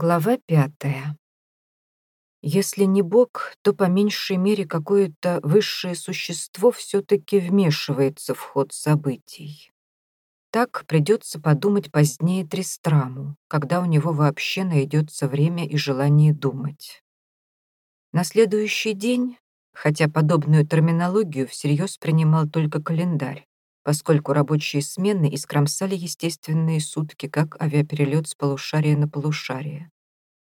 Глава пятая. Если не Бог, то по меньшей мере какое-то высшее существо все-таки вмешивается в ход событий. Так придется подумать позднее Тристраму, когда у него вообще найдется время и желание думать. На следующий день, хотя подобную терминологию всерьез принимал только календарь, поскольку рабочие смены искромсали естественные сутки, как авиаперелет с полушария на полушарие.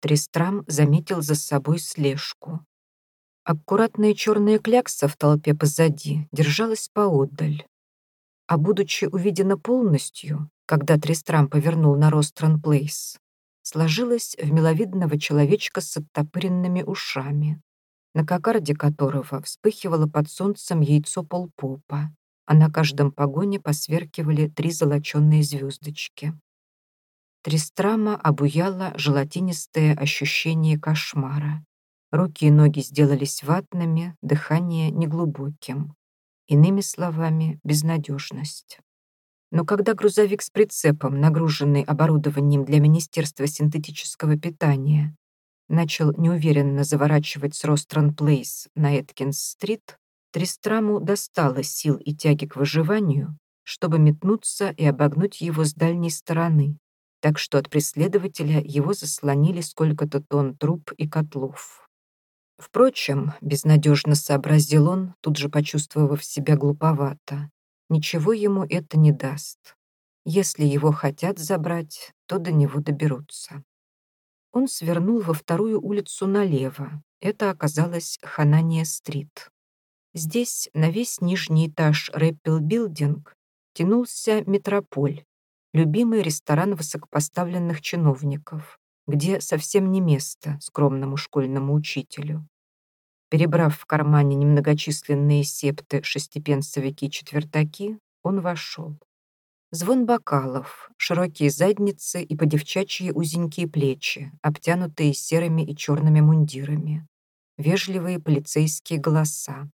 Тристрам заметил за собой слежку. Аккуратная черная клякса в толпе позади держалась поотдаль. А будучи увидена полностью, когда Тристрам повернул на Рострон Плейс, сложилась в миловидного человечка с оттопыренными ушами, на кокарде которого вспыхивало под солнцем яйцо полпопа, а на каждом погоне посверкивали три золоченые звездочки. Тристрама обуяло желатинистое ощущение кошмара. Руки и ноги сделались ватными, дыхание неглубоким. Иными словами, безнадежность. Но когда грузовик с прицепом, нагруженный оборудованием для Министерства синтетического питания, начал неуверенно заворачивать с Рострон Плейс на Эткинс-стрит, Тристраму достало сил и тяги к выживанию, чтобы метнуться и обогнуть его с дальней стороны, так что от преследователя его заслонили сколько-то тонн труб и котлов. Впрочем, безнадежно сообразил он, тут же почувствовав себя глуповато, ничего ему это не даст. Если его хотят забрать, то до него доберутся. Он свернул во вторую улицу налево. Это оказалась Ханания-стрит. Здесь на весь нижний этаж Рэппел Билдинг тянулся метрополь, любимый ресторан высокопоставленных чиновников, где совсем не место скромному школьному учителю. Перебрав в кармане немногочисленные септы шестипенсовики-четвертаки, он вошел. Звон бокалов, широкие задницы и подевчачьи узенькие плечи, обтянутые серыми и черными мундирами. Вежливые полицейские голоса,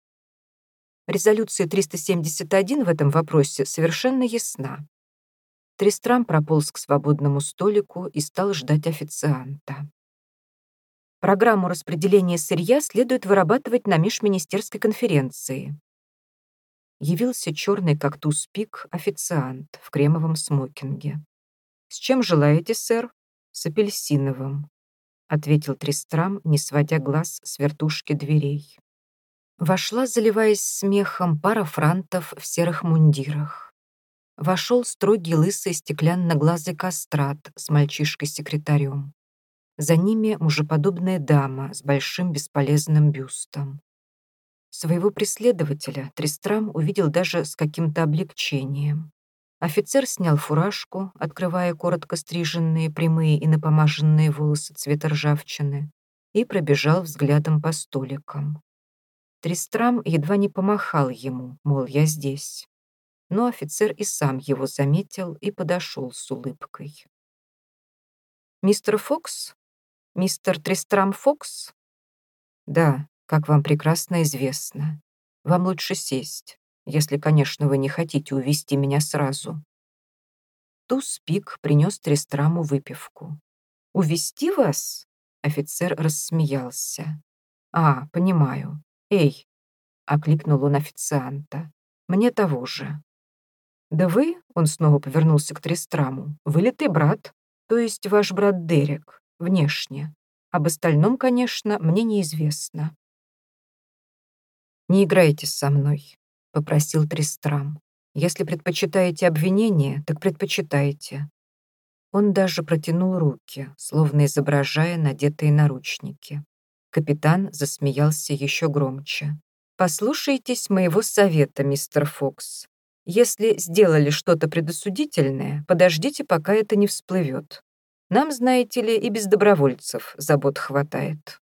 Резолюция 371 в этом вопросе совершенно ясна. Тристрам прополз к свободному столику и стал ждать официанта. Программу распределения сырья следует вырабатывать на межминистерской конференции. Явился черный как туз пик официант в кремовом смокинге. «С чем желаете, сэр?» «С апельсиновым», — ответил Тристрам, не сводя глаз с вертушки дверей. Вошла, заливаясь смехом, пара франтов в серых мундирах. Вошел строгий лысый стеклянно-глазый кастрат с мальчишкой-секретарем. За ними мужеподобная дама с большим бесполезным бюстом. Своего преследователя Тристрам увидел даже с каким-то облегчением. Офицер снял фуражку, открывая коротко стриженные, прямые и напомаженные волосы цвета ржавчины, и пробежал взглядом по столикам. Тристрам едва не помахал ему, мол, я здесь. Но офицер и сам его заметил и подошел с улыбкой. «Мистер Фокс? Мистер Тристрам Фокс?» «Да, как вам прекрасно известно. Вам лучше сесть, если, конечно, вы не хотите увести меня сразу». Туз Пик принес Тристраму выпивку. «Увести вас?» Офицер рассмеялся. «А, понимаю. «Эй!» — окликнул он официанта. «Мне того же». «Да вы?» — он снова повернулся к Трестраму. «Вылитый брат, то есть ваш брат Дерек, внешне. Об остальном, конечно, мне неизвестно». «Не играйте со мной», — попросил Трестрам. «Если предпочитаете обвинение, так предпочитайте». Он даже протянул руки, словно изображая надетые наручники. Капитан засмеялся еще громче. «Послушайтесь моего совета, мистер Фокс. Если сделали что-то предосудительное, подождите, пока это не всплывет. Нам, знаете ли, и без добровольцев забот хватает».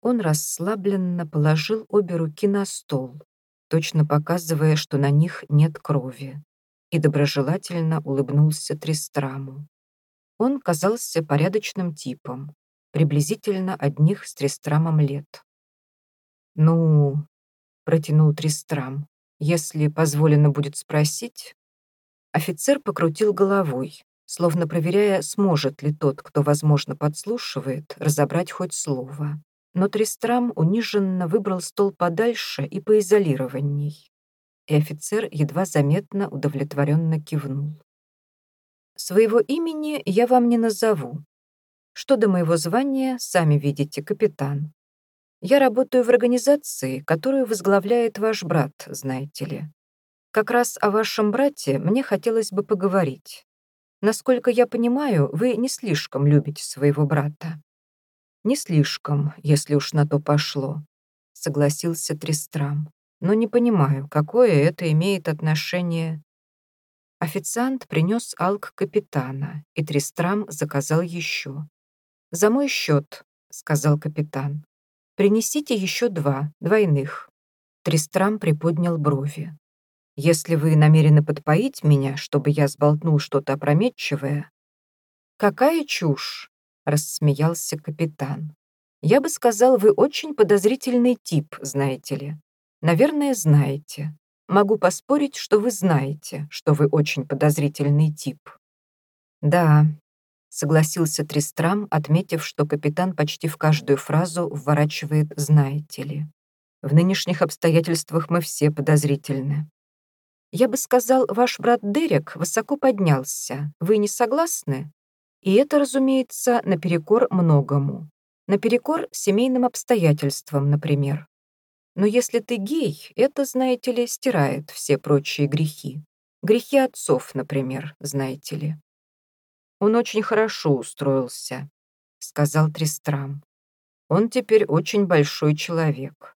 Он расслабленно положил обе руки на стол, точно показывая, что на них нет крови, и доброжелательно улыбнулся Тристраму. Он казался порядочным типом, приблизительно одних с Тристрамом лет. «Ну...» — протянул Тристрам. «Если позволено будет спросить...» Офицер покрутил головой, словно проверяя, сможет ли тот, кто, возможно, подслушивает, разобрать хоть слово. Но Тристрам униженно выбрал стол подальше и поизолированней. И офицер едва заметно удовлетворенно кивнул. «Своего имени я вам не назову. Что до моего звания, сами видите, капитан. Я работаю в организации, которую возглавляет ваш брат, знаете ли. Как раз о вашем брате мне хотелось бы поговорить. Насколько я понимаю, вы не слишком любите своего брата. Не слишком, если уж на то пошло, согласился Тристрам. Но не понимаю, какое это имеет отношение. Официант принес алк капитана, и Тристрам заказал еще. «За мой счет», — сказал капитан. «Принесите еще два, двойных». Тристрам приподнял брови. Если вы намерены подпоить меня, чтобы я сболтнул что-то опрометчивое...» «Какая чушь!» — рассмеялся капитан. «Я бы сказал, вы очень подозрительный тип, знаете ли. Наверное, знаете. Могу поспорить, что вы знаете, что вы очень подозрительный тип». «Да», — согласился Тристрам, отметив, что капитан почти в каждую фразу вворачивает «знаете ли». «В нынешних обстоятельствах мы все подозрительны. Я бы сказал, ваш брат Дерек высоко поднялся. Вы не согласны? И это, разумеется, наперекор многому. Наперекор семейным обстоятельствам, например. Но если ты гей, это, знаете ли, стирает все прочие грехи. Грехи отцов, например, знаете ли. Он очень хорошо устроился, сказал Тристрам. Он теперь очень большой человек.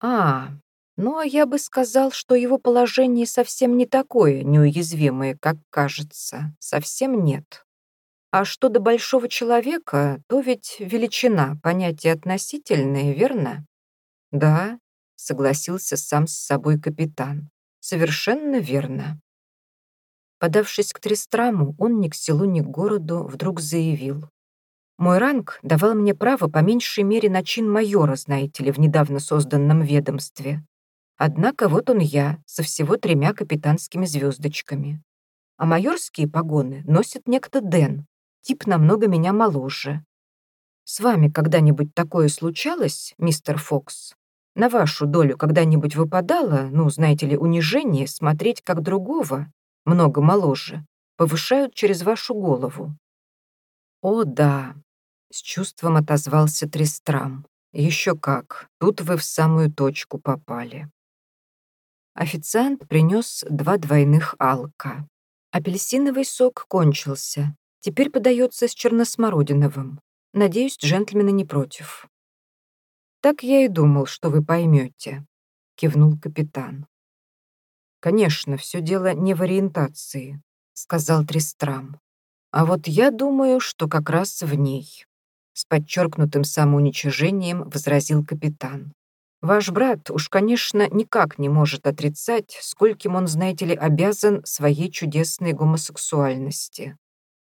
А, ну, а я бы сказал, что его положение совсем не такое неуязвимое, как кажется. Совсем нет. А что до большого человека, то ведь величина, понятие относительное, верно? Да, согласился сам с собой капитан. Совершенно верно. Подавшись к Тристраму, он ни к селу, ни к городу вдруг заявил. Мой ранг давал мне право по меньшей мере на чин майора, знаете ли, в недавно созданном ведомстве. Однако вот он я, со всего тремя капитанскими звездочками. А майорские погоны носит некто Дэн, тип намного меня моложе. С вами когда-нибудь такое случалось, мистер Фокс? На вашу долю когда-нибудь выпадало, ну, знаете ли, унижение, смотреть как другого, много моложе, повышают через вашу голову? О, да, с чувством отозвался Тристрам. Еще как, тут вы в самую точку попали. Официант принес два двойных алка. Апельсиновый сок кончился. Теперь подается с черносмородиновым. Надеюсь, джентльмены не против. «Так я и думал, что вы поймете», — кивнул капитан. «Конечно, все дело не в ориентации», — сказал Тристрам. «А вот я думаю, что как раз в ней», — с подчеркнутым самоуничижением возразил капитан. Ваш брат уж, конечно, никак не может отрицать, скольким он, знаете ли, обязан своей чудесной гомосексуальности.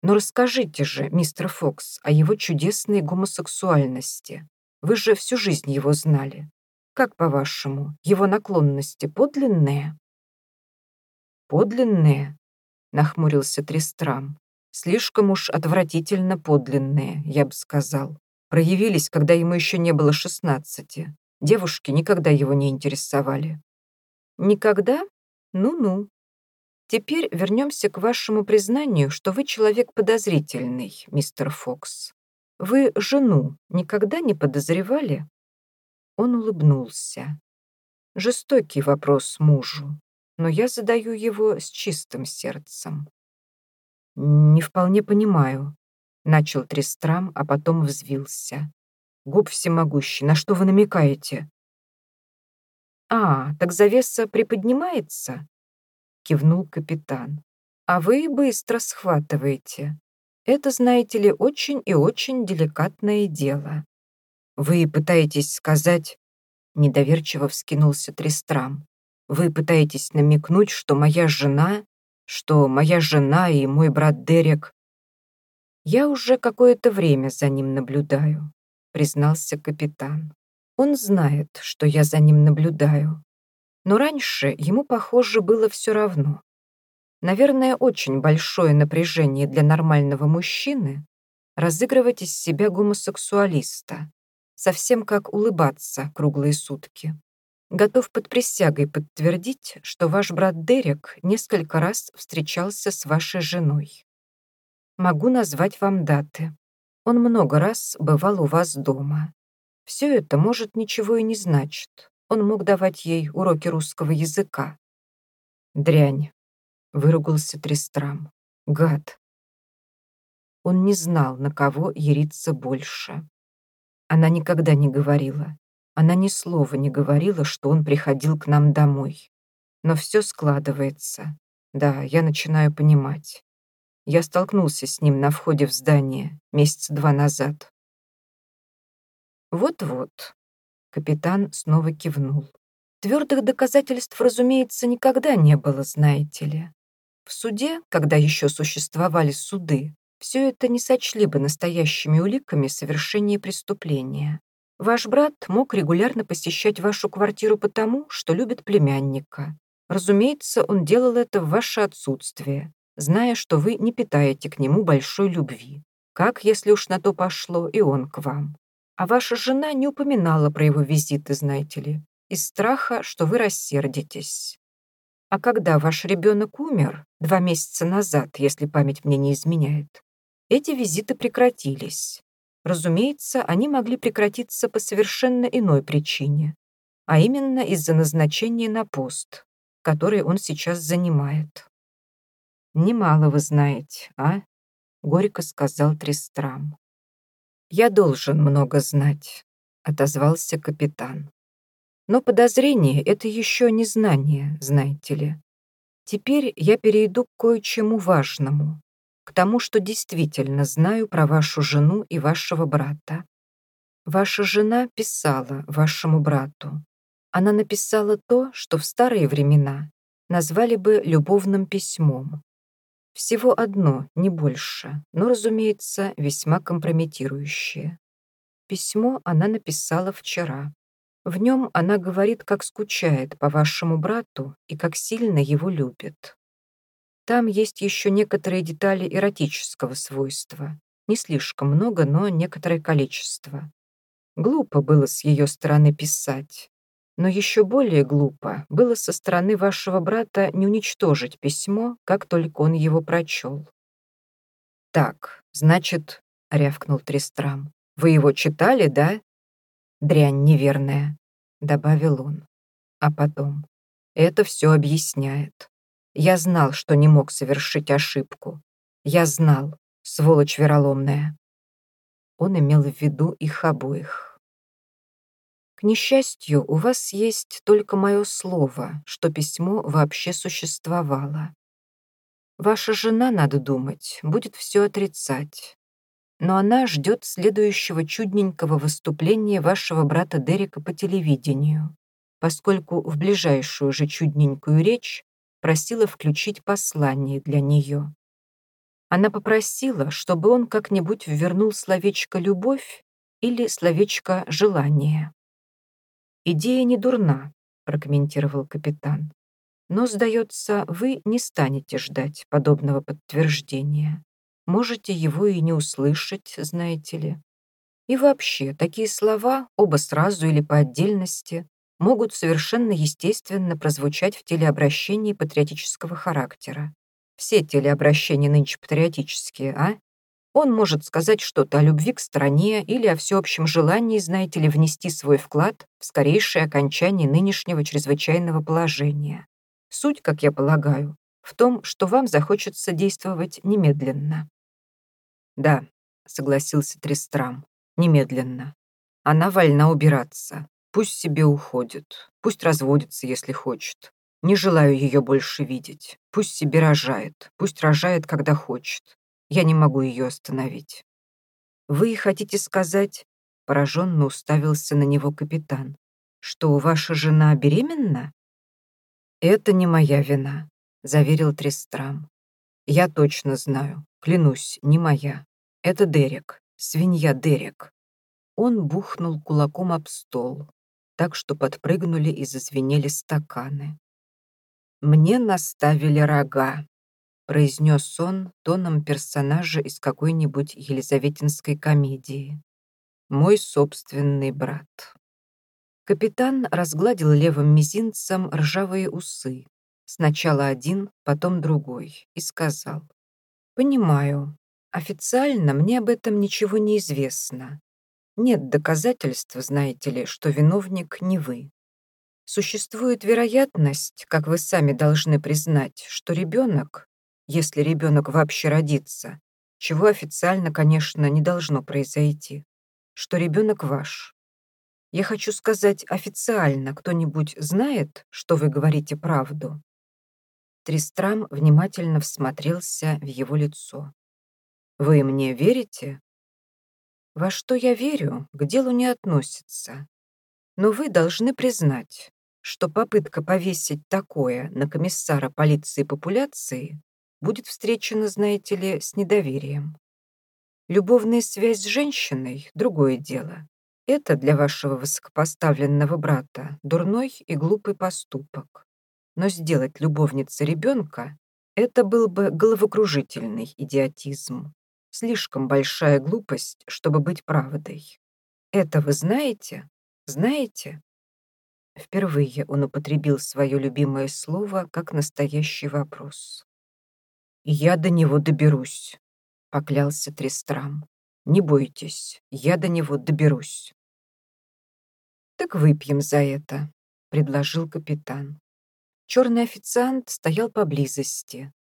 Но расскажите же, мистер Фокс, о его чудесной гомосексуальности. Вы же всю жизнь его знали. Как, по-вашему, его наклонности подлинные? Подлинные? Нахмурился Тристрам. Слишком уж отвратительно подлинные, я бы сказал. Проявились, когда ему еще не было шестнадцати. Девушки никогда его не интересовали. Никогда? Ну-ну. Теперь вернемся к вашему признанию, что вы человек подозрительный, мистер Фокс. Вы жену никогда не подозревали? Он улыбнулся. Жестокий вопрос мужу, но я задаю его с чистым сердцем. «Не вполне понимаю», — начал Трестрам, а потом взвился. Губ всемогущий, на что вы намекаете?» «А, так завеса приподнимается?» — кивнул капитан. «А вы быстро схватываете. Это, знаете ли, очень и очень деликатное дело. Вы пытаетесь сказать...» Недоверчиво вскинулся Трестрам. «Вы пытаетесь намекнуть, что моя жена, что моя жена и мой брат Дерек...» «Я уже какое-то время за ним наблюдаю признался капитан. Он знает, что я за ним наблюдаю. Но раньше ему, похоже, было все равно. Наверное, очень большое напряжение для нормального мужчины разыгрывать из себя гомосексуалиста, совсем как улыбаться круглые сутки. Готов под присягой подтвердить, что ваш брат Дерек несколько раз встречался с вашей женой. Могу назвать вам даты. Он много раз бывал у вас дома. Все это, может, ничего и не значит. Он мог давать ей уроки русского языка. Дрянь. Выругался Трестрам. Гад. Он не знал, на кого яриться больше. Она никогда не говорила. Она ни слова не говорила, что он приходил к нам домой. Но все складывается. Да, я начинаю понимать. Я столкнулся с ним на входе в здание месяца два назад. Вот-вот. Капитан снова кивнул. Твердых доказательств, разумеется, никогда не было, знаете ли. В суде, когда еще существовали суды, все это не сочли бы настоящими уликами совершения преступления. Ваш брат мог регулярно посещать вашу квартиру потому, что любит племянника. Разумеется, он делал это в ваше отсутствие, зная, что вы не питаете к нему большой любви. Как, если уж на то пошло, и он к вам. А ваша жена не упоминала про его визиты, знаете ли, из страха, что вы рассердитесь. А когда ваш ребенок умер, два месяца назад, если память мне не изменяет, эти визиты прекратились. Разумеется, они могли прекратиться по совершенно иной причине, а именно из-за назначения на пост, который он сейчас занимает. «Немало вы знаете, а?» — горько сказал Тристрам. «Я должен много знать», — отозвался капитан. Но подозрение — это еще не знание, знаете ли. Теперь я перейду к кое-чему важному, к тому, что действительно знаю про вашу жену и вашего брата. Ваша жена писала вашему брату. Она написала то, что в старые времена назвали бы любовным письмом. Всего одно, не больше, но, разумеется, весьма компрометирующее. Письмо она написала вчера. В нем она говорит, как скучает по вашему брату и как сильно его любит. Там есть еще некоторые детали эротического свойства. Не слишком много, но некоторое количество. Глупо было с ее стороны писать. Но еще более глупо было со стороны вашего брата не уничтожить письмо, как только он его прочел. «Так, значит, — рявкнул Трестрам, — вы его читали, да?» дрянь неверная», — добавил он. А потом, это все объясняет. Я знал, что не мог совершить ошибку. Я знал, сволочь вероломная. Он имел в виду их обоих. К несчастью, у вас есть только мое слово, что письмо вообще существовало. Ваша жена, надо думать, будет все отрицать но она ждет следующего чудненького выступления вашего брата Дерека по телевидению, поскольку в ближайшую же чудненькую речь просила включить послание для нее. Она попросила, чтобы он как-нибудь ввернул словечко «любовь» или словечко «желание». «Идея не дурна», — прокомментировал капитан. «Но, сдается, вы не станете ждать подобного подтверждения. Можете его и не услышать, знаете ли. И вообще, такие слова, оба сразу или по отдельности, могут совершенно естественно прозвучать в телеобращении патриотического характера. Все телеобращения нынче патриотические, а? Он может сказать что-то о любви к стране или о всеобщем желании, знаете ли, внести свой вклад в скорейшее окончание нынешнего чрезвычайного положения. Суть, как я полагаю, в том, что вам захочется действовать немедленно. «Да», — согласился Трестрам, — «немедленно. Она вольна убираться. Пусть себе уходит. Пусть разводится, если хочет. Не желаю ее больше видеть. Пусть себе рожает. Пусть рожает, когда хочет. Я не могу ее остановить». «Вы хотите сказать...» — пораженно уставился на него капитан. «Что, ваша жена беременна?» «Это не моя вина», — заверил Трестрам. «Я точно знаю. Клянусь, не моя. Это Дерек, свинья Дерек. Он бухнул кулаком об стол, так что подпрыгнули и зазвенели стаканы. Мне наставили рога. произнес он тоном персонажа из какой-нибудь елизаветинской комедии. «Мой собственный брат». Капитан разгладил левым мизинцем ржавые усы. Сначала один, потом другой, и сказал. «Понимаю. Официально мне об этом ничего не известно. Нет доказательств, знаете ли, что виновник не вы. Существует вероятность, как вы сами должны признать, что ребенок, если ребенок вообще родится, чего официально, конечно, не должно произойти, что ребенок ваш. Я хочу сказать официально, кто-нибудь знает, что вы говорите правду?» Тристрам внимательно всмотрелся в его лицо. «Вы мне верите?» Во что я верю, к делу не относится. Но вы должны признать, что попытка повесить такое на комиссара полиции популяции будет встречена, знаете ли, с недоверием. Любовная связь с женщиной — другое дело. Это для вашего высокопоставленного брата дурной и глупый поступок. Но сделать любовницей ребенка — это был бы головокружительный идиотизм. Слишком большая глупость, чтобы быть правдой. Это вы знаете? Знаете? Впервые он употребил свое любимое слово как настоящий вопрос. «Я до него доберусь», — поклялся Трестрам. «Не бойтесь, я до него доберусь». «Так выпьем за это», — предложил капитан. Черный официант стоял поблизости,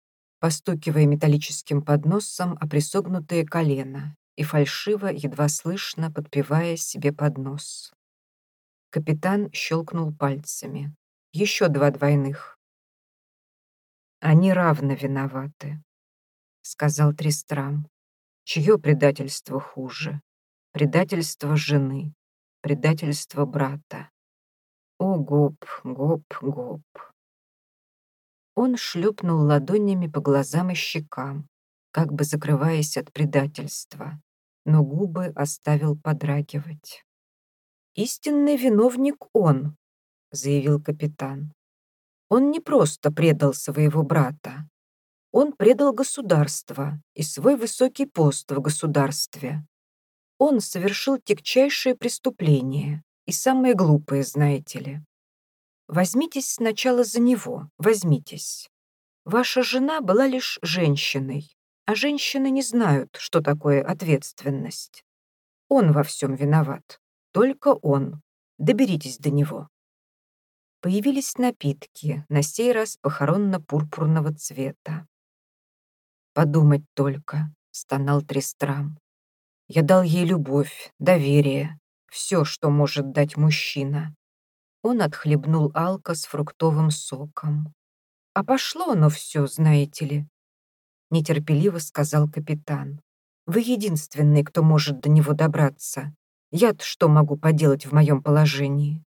постукивая металлическим подносом о присогнутые колено и фальшиво, едва слышно, подпевая себе под нос. Капитан щелкнул пальцами. Еще два двойных. «Они равно виноваты», — сказал Тристрам. «Чье предательство хуже? Предательство жены, предательство брата. О, гоп, гоп, гоп!» Он шлепнул ладонями по глазам и щекам, как бы закрываясь от предательства, но губы оставил подрагивать. «Истинный виновник он», — заявил капитан. «Он не просто предал своего брата. Он предал государство и свой высокий пост в государстве. Он совершил тягчайшее преступление и самое глупое, знаете ли. Возьмитесь сначала за него, возьмитесь. Ваша жена была лишь женщиной, а женщины не знают, что такое ответственность. Он во всем виноват, только он. Доберитесь до него. Появились напитки, на сей раз похоронно-пурпурного цвета. «Подумать только», — стонал Трестрам. «Я дал ей любовь, доверие, все, что может дать мужчина. Он отхлебнул алка с фруктовым соком. «А пошло оно все, знаете ли», — нетерпеливо сказал капитан. «Вы единственный, кто может до него добраться. Я-то что могу поделать в моем положении?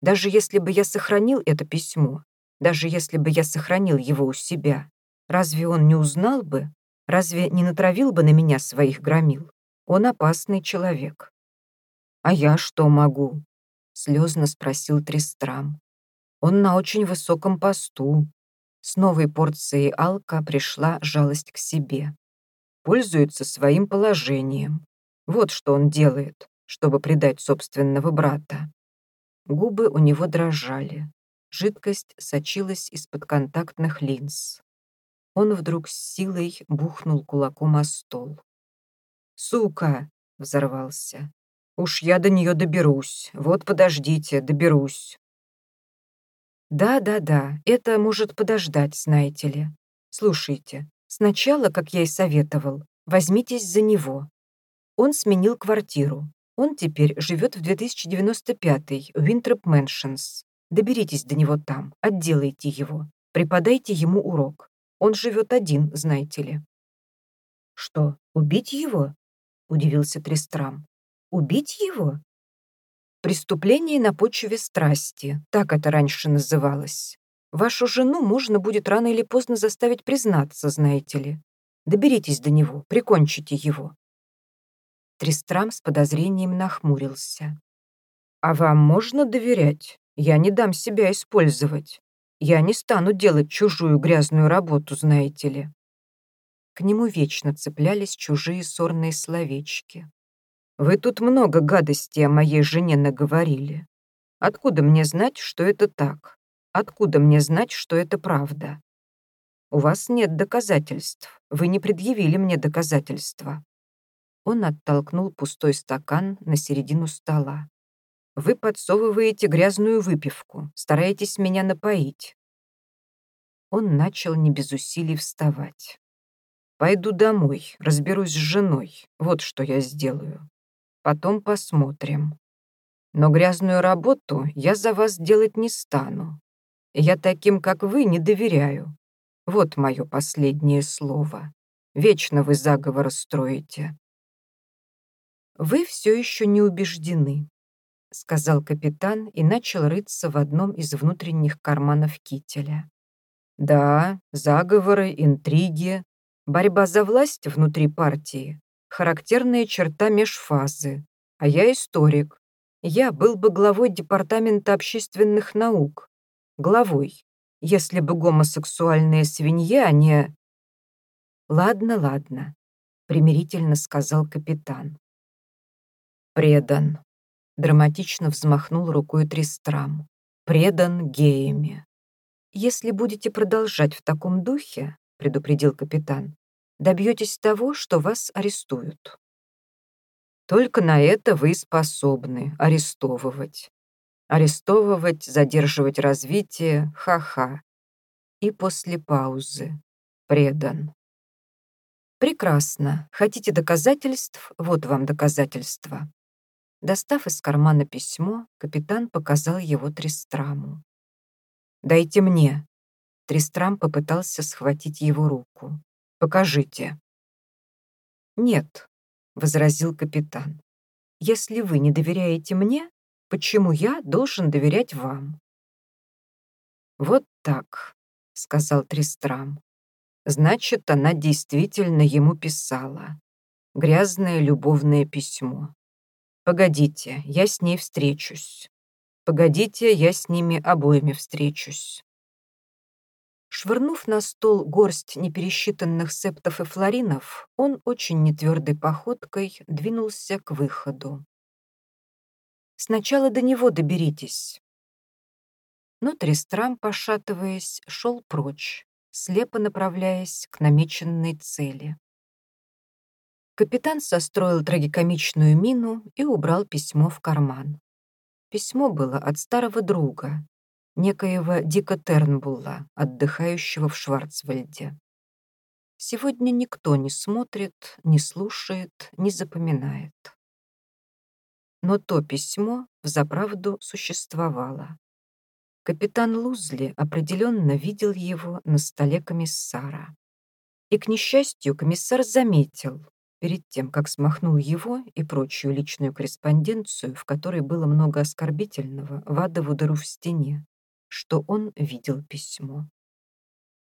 Даже если бы я сохранил это письмо, даже если бы я сохранил его у себя, разве он не узнал бы? Разве не натравил бы на меня своих громил? Он опасный человек. А я что могу? Слезно спросил Тристрам. Он на очень высоком посту. С новой порцией алка пришла жалость к себе. Пользуется своим положением. Вот что он делает, чтобы предать собственного брата. Губы у него дрожали. Жидкость сочилась из-под контактных линз. Он вдруг с силой бухнул кулаком о стол. «Сука!» — взорвался. Уж я до нее доберусь. Вот подождите, доберусь. Да-да-да, это может подождать, знаете ли. Слушайте, сначала, как я и советовал, возьмитесь за него. Он сменил квартиру. Он теперь живет в 2095-й Winthrop Mansions. Доберитесь до него там, отделайте его, преподайте ему урок. Он живет один, знаете ли. Что, убить его? Удивился Трестрам. Убить его? Преступление на почве страсти, так это раньше называлось. Вашу жену можно будет рано или поздно заставить признаться, знаете ли. Доберитесь до него, прикончите его. Тристрам с подозрением нахмурился. «А вам можно доверять? Я не дам себя использовать. Я не стану делать чужую грязную работу, знаете ли. к нему вечно цеплялись чужие сорные словечки. «Вы тут много гадостей о моей жене наговорили. Откуда мне знать, что это так? Откуда мне знать, что это правда? У вас нет доказательств. Вы не предъявили мне доказательства». Он оттолкнул пустой стакан на середину стола. «Вы подсовываете грязную выпивку, стараетесь меня напоить». Он начал не без усилий вставать. «Пойду домой, разберусь с женой. Вот что я сделаю. Потом посмотрим. Но грязную работу я за вас делать не стану. Я таким, как вы, не доверяю. Вот мое последнее слово. Вечно вы заговор строите. Вы все еще не убеждены, сказал капитан и начал рыться в одном из внутренних карманов кителя. Да, заговоры, интриги, борьба за власть внутри партии — характерная черта межфазы. А я историк. Я был бы главой Департамента общественных наук. Главой если бы гомосексуальные свинья не... Ладно, ладно, примирительно сказал капитан. Предан. Драматично взмахнул рукой Тристрам. Предан геями. Если будете продолжать в таком духе, предупредил капитан, добьетесь того, что вас арестуют. Только на это вы способны арестовывать. Арестовывать, задерживать развитие, ха-ха. И после паузы. Предан. Прекрасно. Хотите доказательств? Вот вам доказательства. Достав из кармана письмо, капитан показал его Тристраму. «Дайте мне». Тристрам попытался схватить его руку. «Покажите». «Нет», — возразил капитан. «Если вы не доверяете мне, Почему я должен доверять вам?» «Вот так», — сказал Тристрам. «Значит, она действительно ему писала. Грязное любовное письмо. Погодите, я с ней встречусь. Погодите, я с ними обоими встречусь». Швырнув на стол горсть непересчитанных септов и флоринов, он очень нетвердой походкой двинулся к выходу. Сначала до него доберитесь». Но Трестрам, пошатываясь, шел прочь, слепо направляясь к намеченной цели. Капитан состроил трагикомичную мину и убрал письмо в карман. Письмо было от старого друга, некоего Дика Тернбулла, отдыхающего в Шварцвальде. Сегодня никто не смотрит, не слушает, не запоминает но то письмо взаправду существовало. Капитан Лузли определенно видел его на столе комиссара. И, к несчастью, комиссар заметил, перед тем, как смахнул его и прочую личную корреспонденцию, в которой было много оскорбительного, в адову дыру в стене, что он видел письмо.